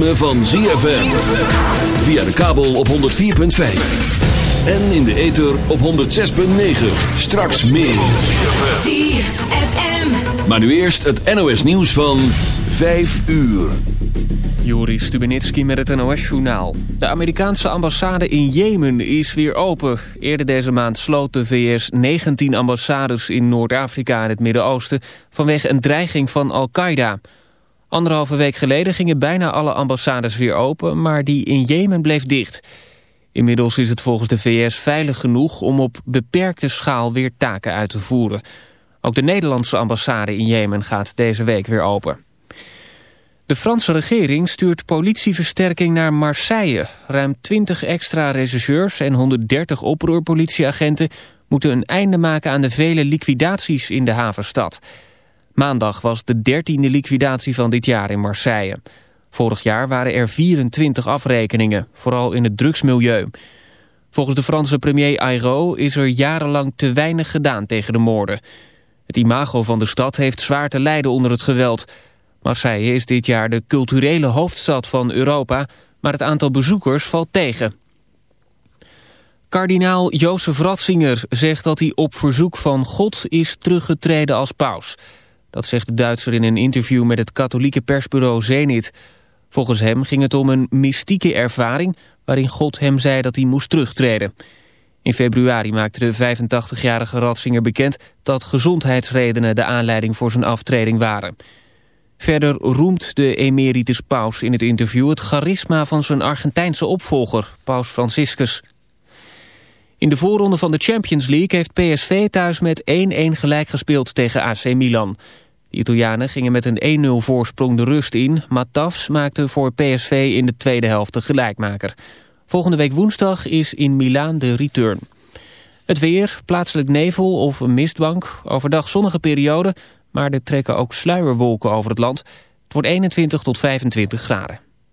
ritme van ZFM. Via de kabel op 104.5. En in de ether op 106.9. Straks meer. ZFM. Maar nu eerst het NOS nieuws van 5 uur. Joris Stubenitski met het NOS-journaal. De Amerikaanse ambassade in Jemen is weer open. Eerder deze maand sloot de VS 19 ambassades in Noord-Afrika en het Midden-Oosten... vanwege een dreiging van Al-Qaeda. Anderhalve week geleden gingen bijna alle ambassades weer open... maar die in Jemen bleef dicht. Inmiddels is het volgens de VS veilig genoeg om op beperkte schaal weer taken uit te voeren. Ook de Nederlandse ambassade in Jemen gaat deze week weer open. De Franse regering stuurt politieversterking naar Marseille. Ruim 20 extra rechercheurs en 130 oproerpolitieagenten... moeten een einde maken aan de vele liquidaties in de havenstad. Maandag was de dertiende liquidatie van dit jaar in Marseille. Vorig jaar waren er 24 afrekeningen, vooral in het drugsmilieu. Volgens de Franse premier Ayrault is er jarenlang te weinig gedaan tegen de moorden. Het imago van de stad heeft zwaar te lijden onder het geweld... Marseille is dit jaar de culturele hoofdstad van Europa, maar het aantal bezoekers valt tegen. Kardinaal Jozef Ratzinger zegt dat hij op verzoek van God is teruggetreden als paus. Dat zegt de Duitser in een interview met het katholieke persbureau Zenit. Volgens hem ging het om een mystieke ervaring waarin God hem zei dat hij moest terugtreden. In februari maakte de 85-jarige Ratzinger bekend dat gezondheidsredenen de aanleiding voor zijn aftreding waren. Verder roemt de emeritus paus in het interview het charisma van zijn Argentijnse opvolger, paus Franciscus. In de voorronde van de Champions League heeft PSV thuis met 1-1 gelijk gespeeld tegen AC Milan. De Italianen gingen met een 1-0 voorsprong de rust in, maar Tafs maakte voor PSV in de tweede helft de gelijkmaker. Volgende week woensdag is in Milaan de return. Het weer, plaatselijk nevel of een mistbank, overdag zonnige periode, maar er trekken ook sluierwolken over het land. Het wordt 21 tot 25 graden.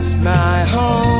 that's my home.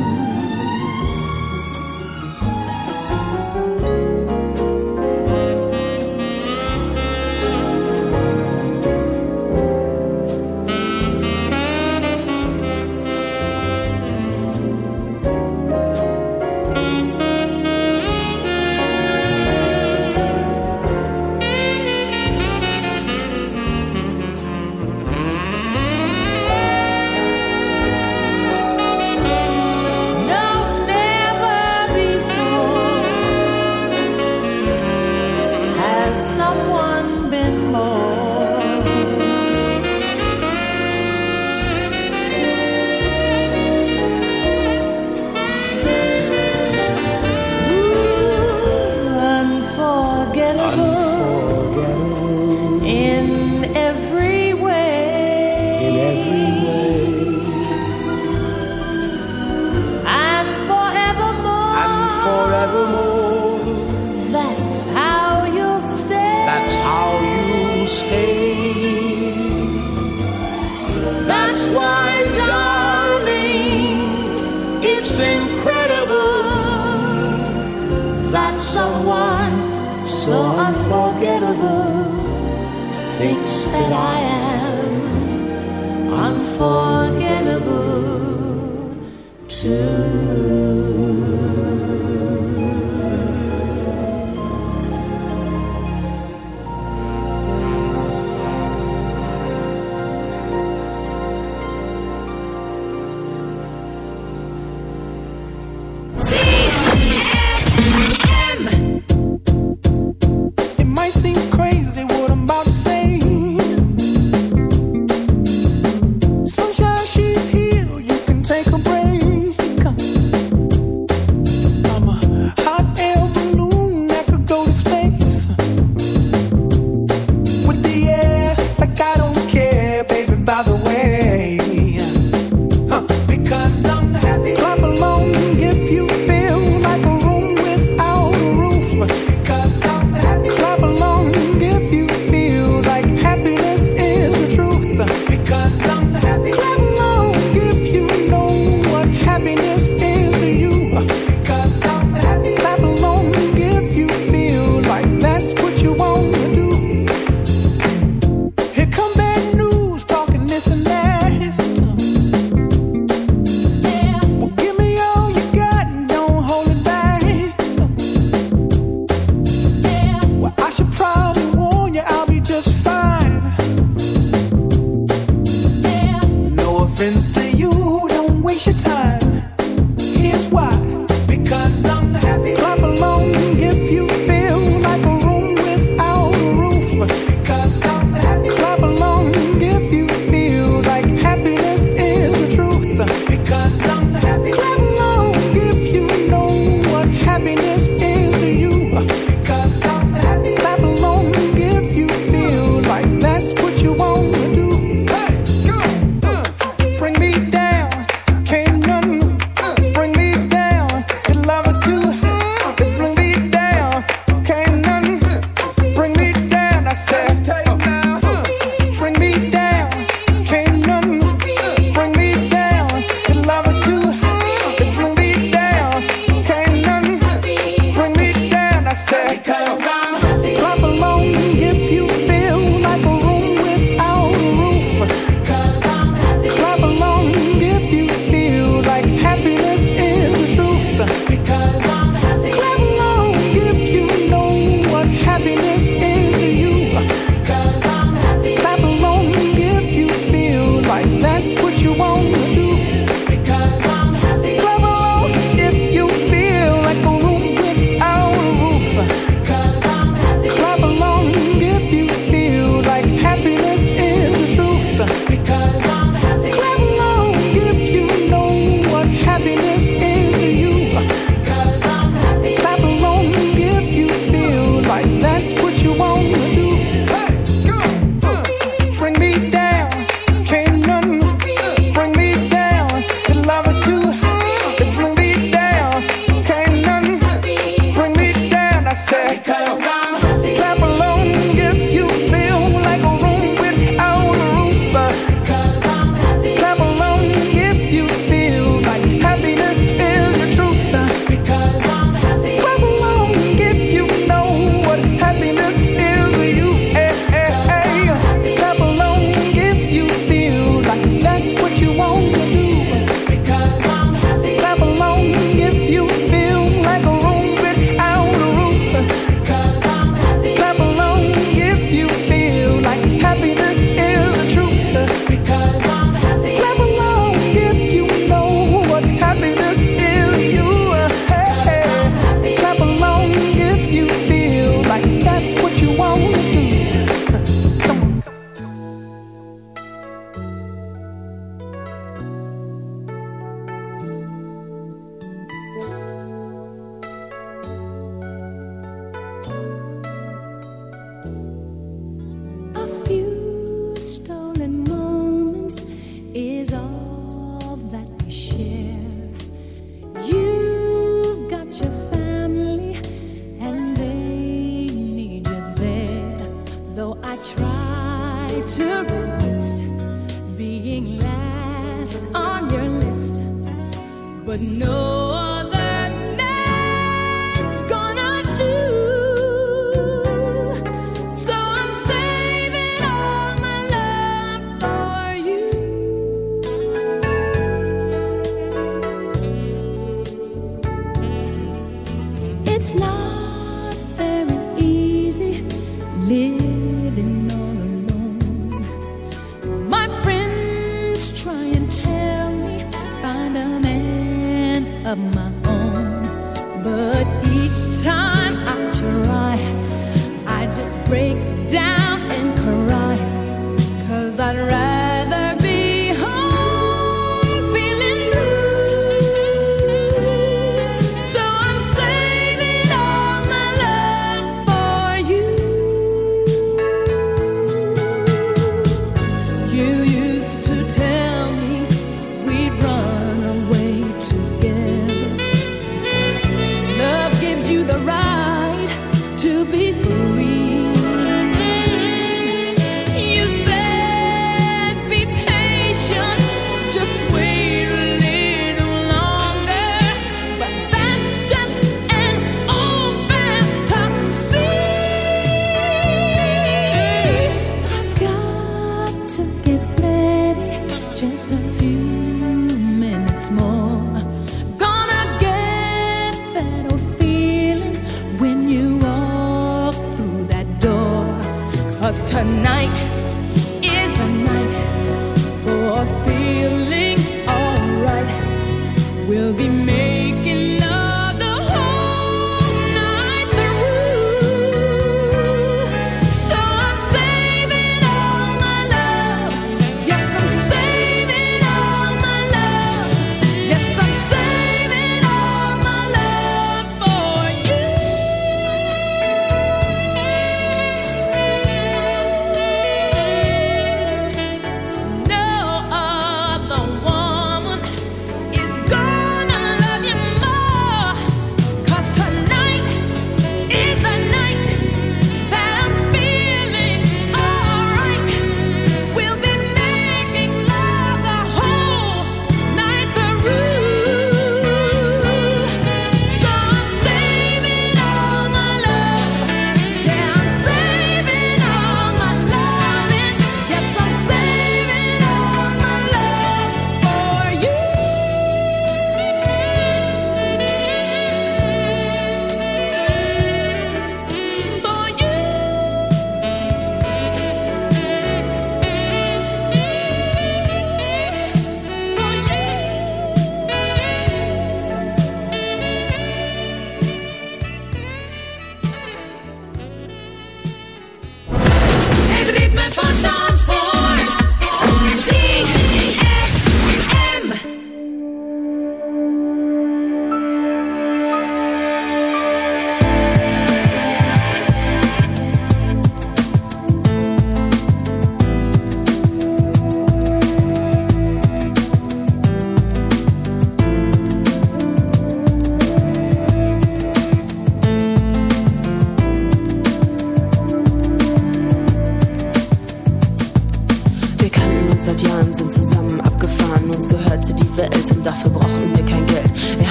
That's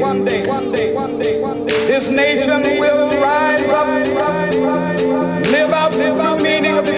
one day, one day, one day, this nation will rise up, live out the meaning of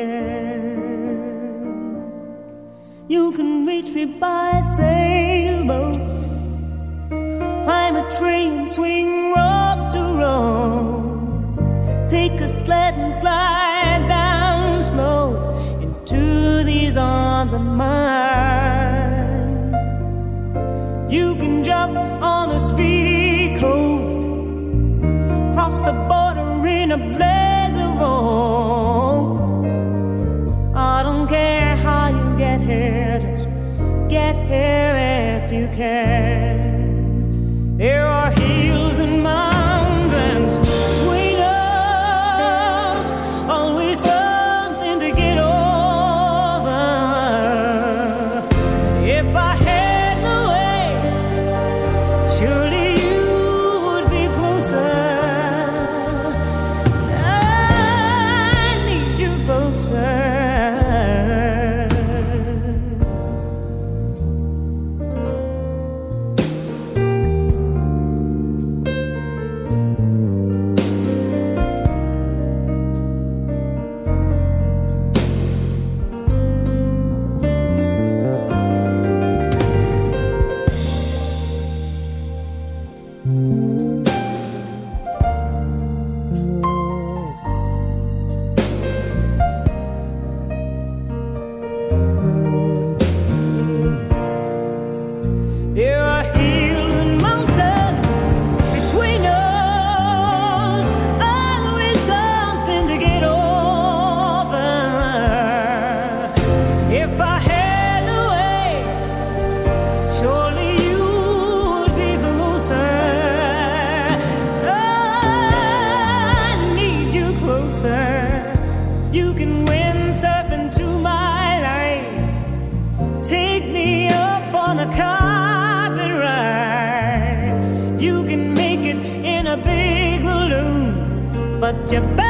again. You can reach me by sailboat, climb a train, swing rock to rope, take a sled and slide down slow into these arms of mine. care if you care. but you better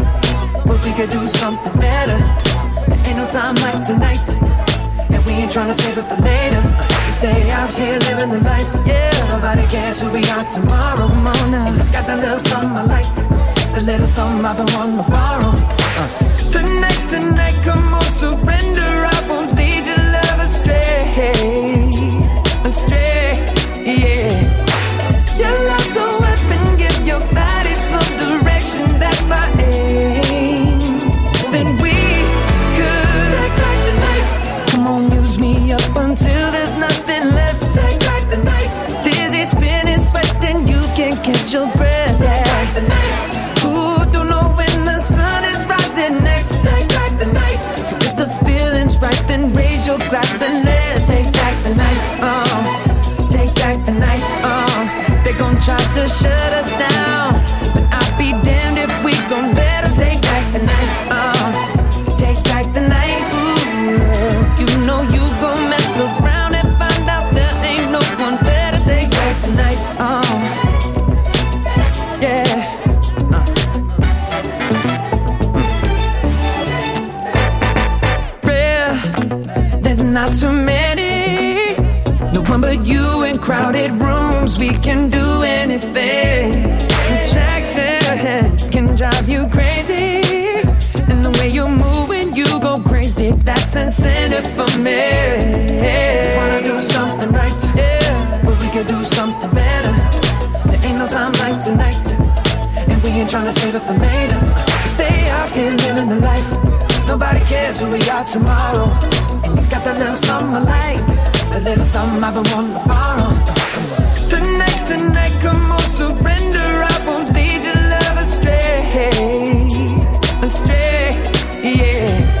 but we could do something better. Ain't no time like tonight. And we ain't trying to save it for later. Stay out here living the life. Yeah. Nobody cares who we are tomorrow. Mona. Got that little something I like. The little something I've been wanting to borrow. Uh. Tonight's the night. Come on, surrender. I won't lead your love astray. Astray. Yeah. not too many. No one but you in crowded rooms. We can do anything. Attractions can drive you crazy. And the way you move when you go crazy, that's incentive for me. We Wanna do something right, yeah. but we can do something better. There ain't no time like tonight, and we ain't trying to save it for later. Stay out here living the life. Nobody cares who we are tomorrow. I got that little something I like, that little something I've been wanting to borrow. Tonight's the night, come on, surrender. I won't lead your love astray, astray, yeah.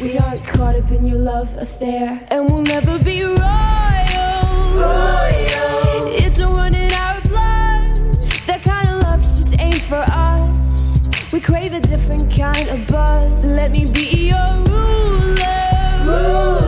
We aren't caught up in your love affair, and we'll never be royal. royal. It's a run in our blood. That kind of luck's just ain't for us. We crave a different kind of buzz. Let me be your ruler. ruler.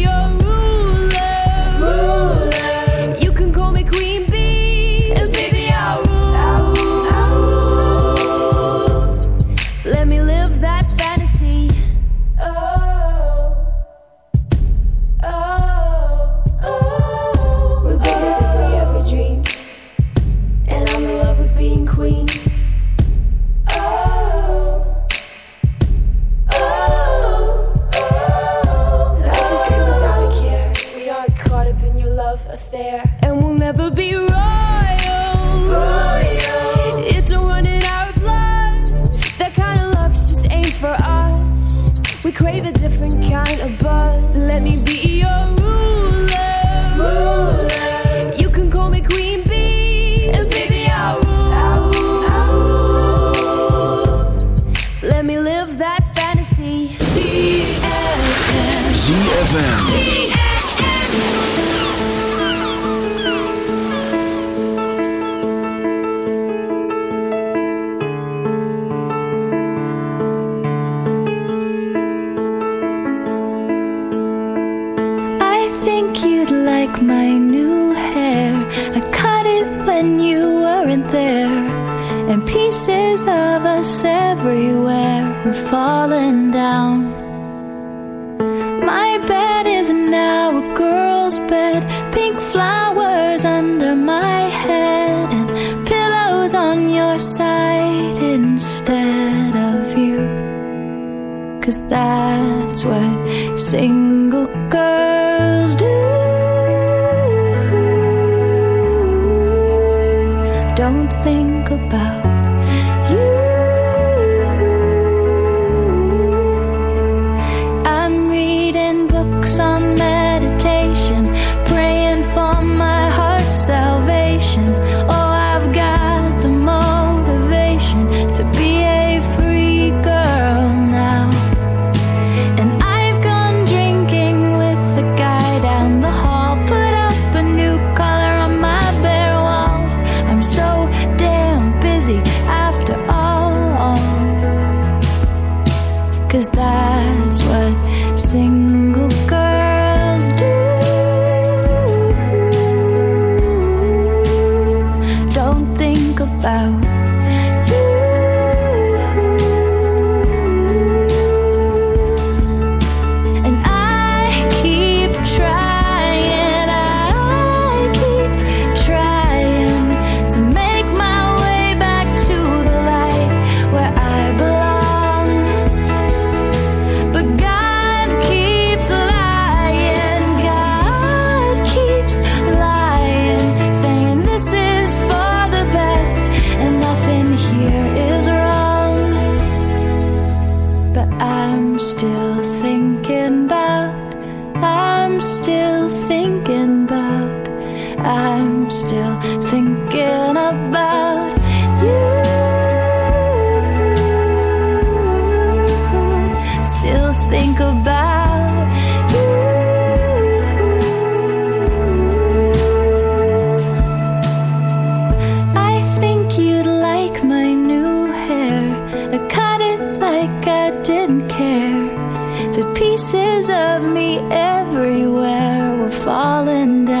think about like I didn't care. The pieces of me everywhere were falling down.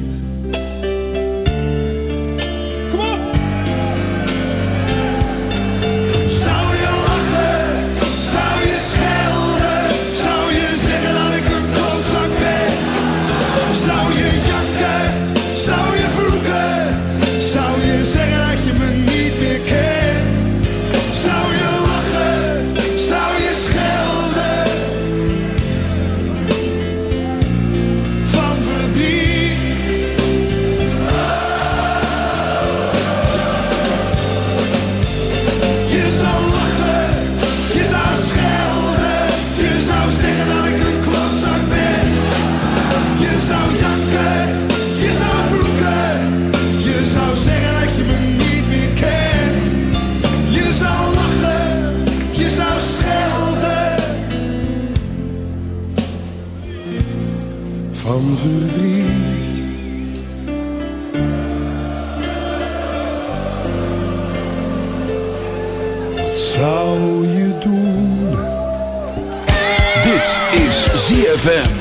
ZFM.